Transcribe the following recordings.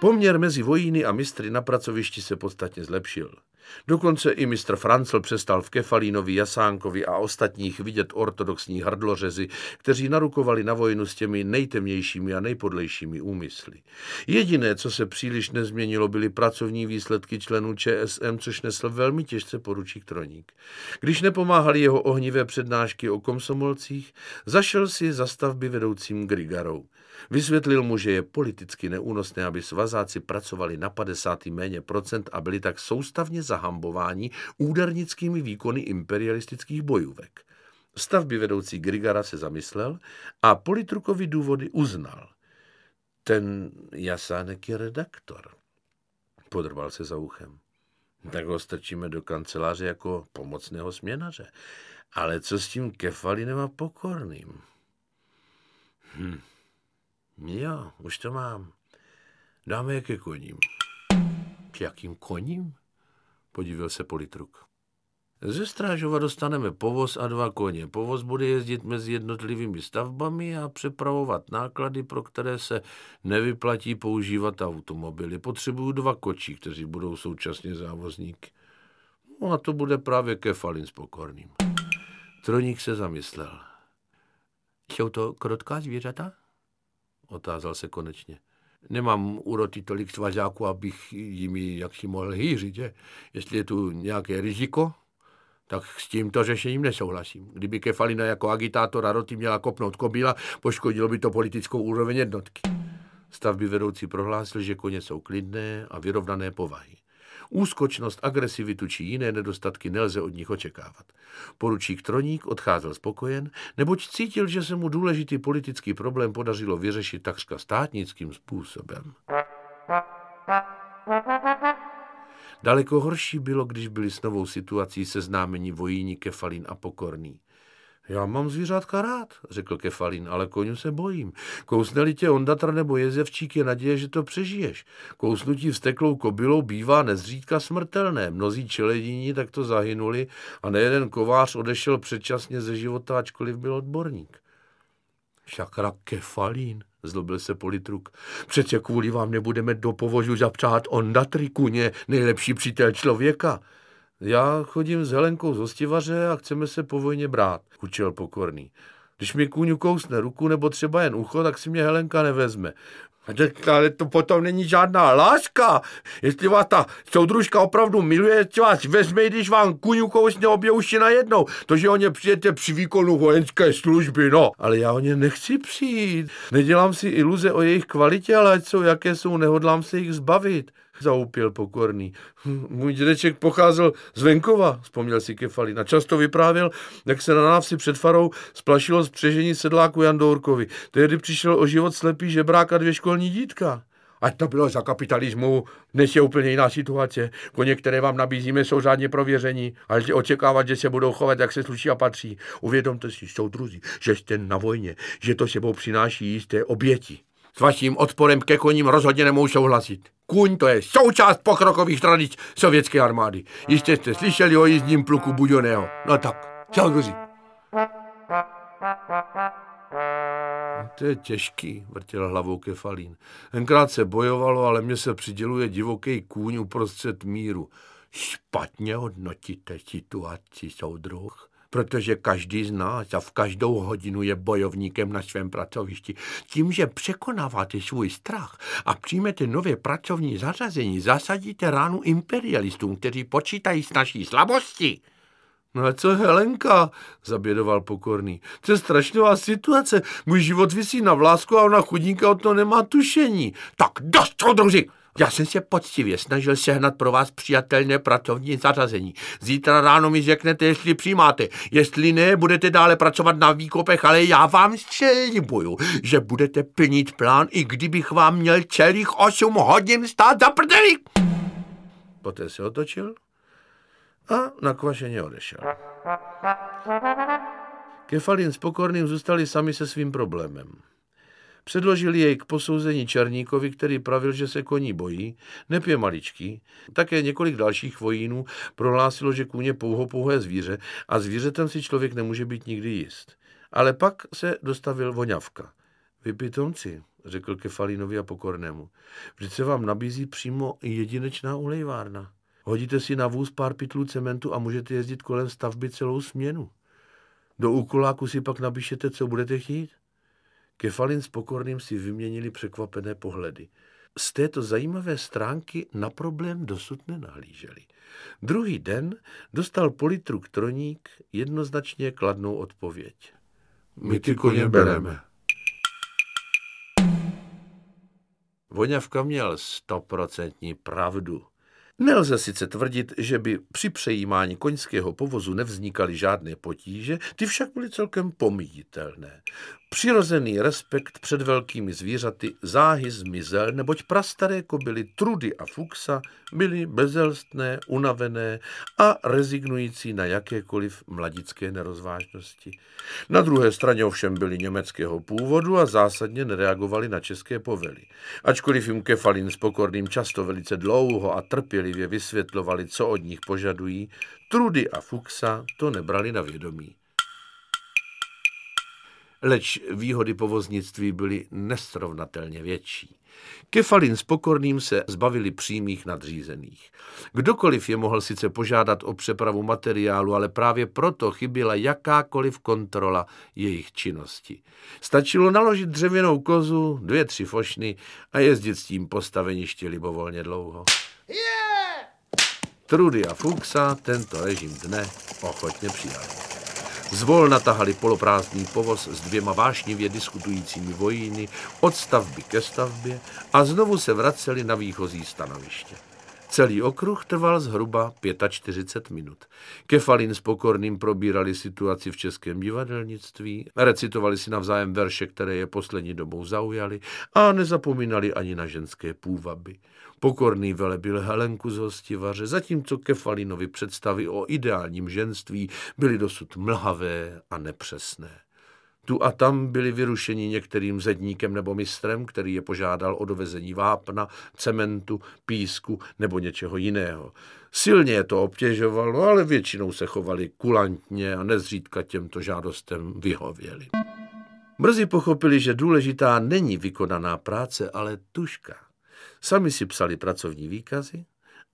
Poměr mezi vojíny a mistry na pracovišti se podstatně zlepšil. Dokonce i mistr Francel přestal v Kefalínovi, Jasánkovi a ostatních vidět ortodoxní hrdlořezy, kteří narukovali na vojnu s těmi nejtemnějšími a nejpodlejšími úmysly. Jediné, co se příliš nezměnilo, byly pracovní výsledky členů ČSM, což nesl velmi těžce poručík Troník. Když nepomáhali jeho ohnivé přednášky o komsomolcích, zašel si za stavby vedoucím Grigarou. Vysvětlil mu, že je politicky neúnosné, aby svazáci pracovali na 50 méně procent a byli tak soustavně zahambováni údernickými výkony imperialistických bojůvek. Stavby vedoucí Grigara se zamyslel a politrukovi důvody uznal. Ten Jasánek je redaktor. Podrval se za uchem. Tak ho strčíme do kanceláře jako pomocného směnaře. Ale co s tím Kefalinem a Pokorným? Hm. Jo, už to mám. Dáme je ke koním. K jakým koním? Podívil se politruk. Ze Strážova dostaneme povoz a dva koně. Povoz bude jezdit mezi jednotlivými stavbami a přepravovat náklady, pro které se nevyplatí používat automobily. Potřebuju dva kočí, kteří budou současně závozníky. No a to bude právě Kefalin s pokorným. Troník se zamyslel. Jsou to krotká zvířata? Otázal se konečně. Nemám úroty tolik svažáků, abych jimi jaksi mohl hýřit. Že? Jestli je tu nějaké riziko, tak s tímto řešením nesouhlasím. Kdyby Kefalina jako agitátora roty měla kopnout kobíla, poškodilo by to politickou úroveň jednotky. Stavby vedoucí prohlásil, že koně jsou klidné a vyrovnané povahy. Úskočnost, agresivitu či jiné nedostatky nelze od nich očekávat. Poručík Troník odcházel spokojen, neboť cítil, že se mu důležitý politický problém podařilo vyřešit takřka státnickým způsobem. Daleko horší bylo, když byli s novou situací seznámeni vojíni Kefalín a Pokorný. Já mám zvířátka rád, řekl Kefalín, ale koňu se bojím. Kousne-li tě ondatra nebo jezevčík, je naděje, že to přežiješ. Kousnutí vsteklou kobylou bývá nezřídka smrtelné. Mnozí čelediní takto zahynuli a nejeden kovář odešel předčasně ze života, ačkoliv byl odborník. Šakra Kefalín, zlobil se politruk. Přece kvůli vám nebudeme do povožu zapřát ondatry, kuně, nejlepší přítel člověka. Já chodím s Helenkou z hostivaře a chceme se po vojně brát, učil pokorný. Když mi kůňu kousne ruku nebo třeba jen ucho, tak si mě Helenka nevezme. Ale to potom není žádná láska. Jestli vás ta soudružka opravdu miluje, co vás vezme, když vám kuňu kousne obě uši najednou. To, že o ně přijete při výkonu vojenské služby, no. Ale já o ně nechci přijít. Nedělám si iluze o jejich kvalitě, ale ať jsou jaké jsou, nehodlám se jich zbavit zaupěl pokorný. Můj dědeček pocházel z venkova, vzpomněl si Kefalina. Často vyprávěl, jak se na návsi před farou splašilo spřežení sedláku Jan Dourkovi. Tehdy přišel o život slepý žebrák a dvě školní dítka. Ať to bylo za kapitalismu, dnes je úplně jiná situace. Koně, které vám nabízíme, jsou řádně prověření, ale očekávat, že se budou chovat, jak se sluší a patří. Uvědomte si, soudruzi, že jste na vojně, že to sebou přináší jisté oběti. S vaším odporem ke koním rozhodně nemohu souhlasit. Kuň to je součást pokrokových tradic sovětské armády. Jistě jste slyšeli o jízdním pluku Buďoného. No tak, soudruzi. To je těžký, vrtěl hlavou Kefalín. Tenkrát se bojovalo, ale mně se přiděluje divoký kůň uprostřed míru. Špatně hodnotíte situaci, soudruh protože každý z nás a v každou hodinu je bojovníkem na svém pracovišti. Tím, že překonáváte svůj strach a přijmete nové pracovní zařazení, zasadíte ránu imperialistům, kteří počítají s naší slabostí. No a co Helenka? Zabědoval pokorný. To je strašná situace. Můj život vysí na vlásku a ona chudinka o to nemá tušení. Tak dost, soudruzi! Já jsem se poctivě snažil sehnat pro vás přijatelné pracovní zařazení. Zítra ráno mi řeknete, jestli přijímáte. Jestli ne, budete dále pracovat na výkopech, ale já vám slibuju, že budete plnit plán, i kdybych vám měl celých 8 hodin stát za prdeli. Poté se otočil a nakvašeně odešel. Kefalin s Pokorným zůstali sami se svým problémem. Předložili jej k posouzení Černíkovi, který pravil, že se koní bojí, nepě maličký. Také několik dalších vojínů prohlásilo, že kůň je pouho pouhé zvíře a zvířetem si člověk nemůže být nikdy jist. Ale pak se dostavil voňavka. Vy pitomci, řekl Kefalinovi a Pokornému. Vždyť se vám nabízí přímo jedinečná ulejvárna. Hodíte si na vůz pár pytlů cementu a můžete jezdit kolem stavby celou směnu. Do úkoláku si pak napíšete, co budete chtít. Kefalin s Pokorným si vyměnili překvapené pohledy. Z této zajímavé stránky na problém dosud nenahlíželi. Druhý den dostal politruk Troník jednoznačně kladnou odpověď. My ty koně bereme. Voňavka měl stoprocentní pravdu. Nelze sice tvrdit, že by při přejímání koňského povozu nevznikaly žádné potíže, ty však byly celkem pomíjitelné. Přirozený respekt před velkými zvířaty záhy zmizel, neboť prastaré kobily Trudy a Fuxa byly bezelstné, unavené a rezignující na jakékoliv mladické nerozvážnosti. Na druhé straně ovšem byli německého původu a zásadně nereagovali na české povely. Ačkoliv jim Kefalin s pokorným často velice dlouho a trpělivě vysvětlovali, co od nich požadují, Trudy a Fuxa to nebrali na vědomí leč výhody povoznictví byly nesrovnatelně větší. Kefalin s Pokorným se zbavili přímých nadřízených. Kdokoliv je mohl sice požádat o přepravu materiálu, ale právě proto chyběla jakákoliv kontrola jejich činnosti. Stačilo naložit dřevěnou kozu, dvě, tři fošny a jezdit s tím postaveniště libovolně dlouho. Yeah! Trudy a Fuxa tento režim dne ochotně přijali. Zvol natahali poloprázdný povoz s dvěma vášnivě diskutujícími vojíny od stavby ke stavbě a znovu se vraceli na výchozí stanoviště. Celý okruh trval zhruba 45 minut. Kefalin s Pokorným probírali situaci v českém divadelnictví, recitovali si navzájem verše, které je poslední dobou zaujaly a nezapomínali ani na ženské půvaby. Pokorný velebil Helenku z hostivaře, zatímco Kefalinovi představy o ideálním ženství byly dosud mlhavé a nepřesné. Tu a tam byli vyrušeni některým zedníkem nebo mistrem, který je požádal o dovezení vápna, cementu, písku nebo něčeho jiného. Silně je to obtěžovalo, ale většinou se chovali kulantně a nezřídka těmto žádostem vyhověli. Brzy pochopili, že důležitá není vykonaná práce, ale tuška. Sami si psali pracovní výkazy,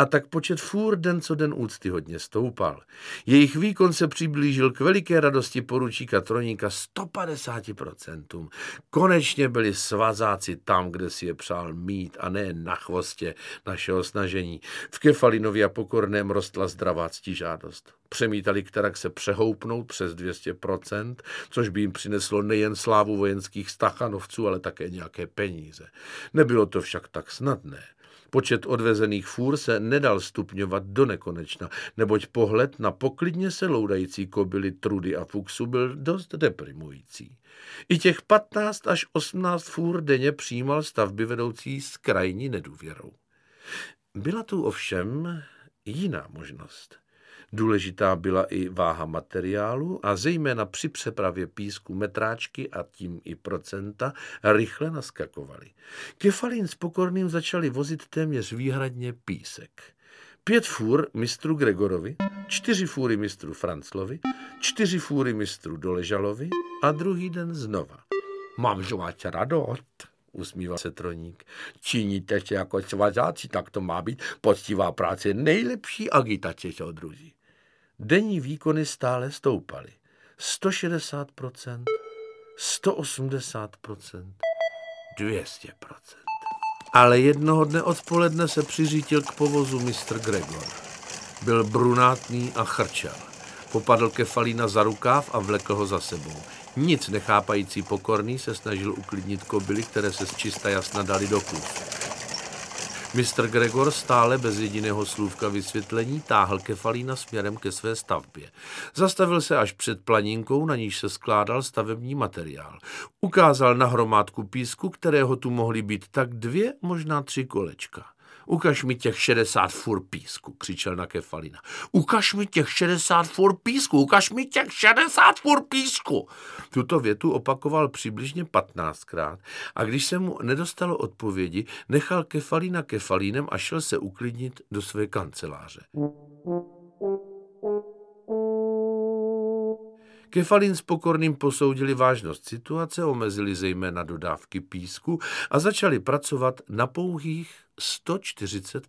a tak počet fůr den co den úcty hodně stoupal. Jejich výkon se přiblížil k veliké radosti poručíka Troníka 150%. Konečně byli svazáci tam, kde si je přál mít a ne na chvostě našeho snažení. V Kefalinově a Pokorném rostla zdravá ctižádost. Přemítali, kterak se přehoupnout přes 200%, což by jim přineslo nejen slávu vojenských stachanovců, ale také nějaké peníze. Nebylo to však tak snadné. Počet odvezených fůr se nedal stupňovat do nekonečna, neboť pohled na poklidně se loudající kobily Trudy a Fuxu byl dost deprimující. I těch 15 až 18 fůr denně přijímal stavby vedoucí s krajní nedůvěrou. Byla tu ovšem jiná možnost – Důležitá byla i váha materiálu a zejména při přepravě písku metráčky a tím i procenta rychle naskakovaly. Kefalín s Pokorným začali vozit téměř výhradně písek. Pět fůr mistru Gregorovi, čtyři fůry mistru Franclovi, čtyři fůry mistru Doležalovi a druhý den znova. Mám žvát radost, usmíval se Troník. Činíte se jako svazáci, tak to má být poctivá práce, nejlepší agitace, soudruzi. Denní výkony stále stoupaly. 160%, 180%, 200%. Ale jednoho dne odpoledne se přiřítil k povozu mistr Gregor. Byl brunátný a chrčel. Popadl Kefalína za rukáv a vlekl ho za sebou. Nic nechápající pokorný se snažil uklidnit kobily, které se z čista jasna dali do kůzu. Mistr Gregor stále bez jediného slůvka vysvětlení táhl kefalína směrem ke své stavbě. Zastavil se až před planínkou, na níž se skládal stavební materiál. Ukázal na hromádku písku, kterého tu mohly být tak dvě, možná tři kolečka. Ukaž mi těch 60 fur písku, křičel na Kefalina. Ukaž mi těch 60 fur písku, ukaž mi těch 60 fur písku. Tuto větu opakoval přibližně 15krát a když se mu nedostalo odpovědi, nechal Kefalina Kefalínem a šel se uklidnit do své kanceláře. Kefalin s pokorným posoudili vážnost situace, omezili zejména dodávky písku a začali pracovat na pouhých 140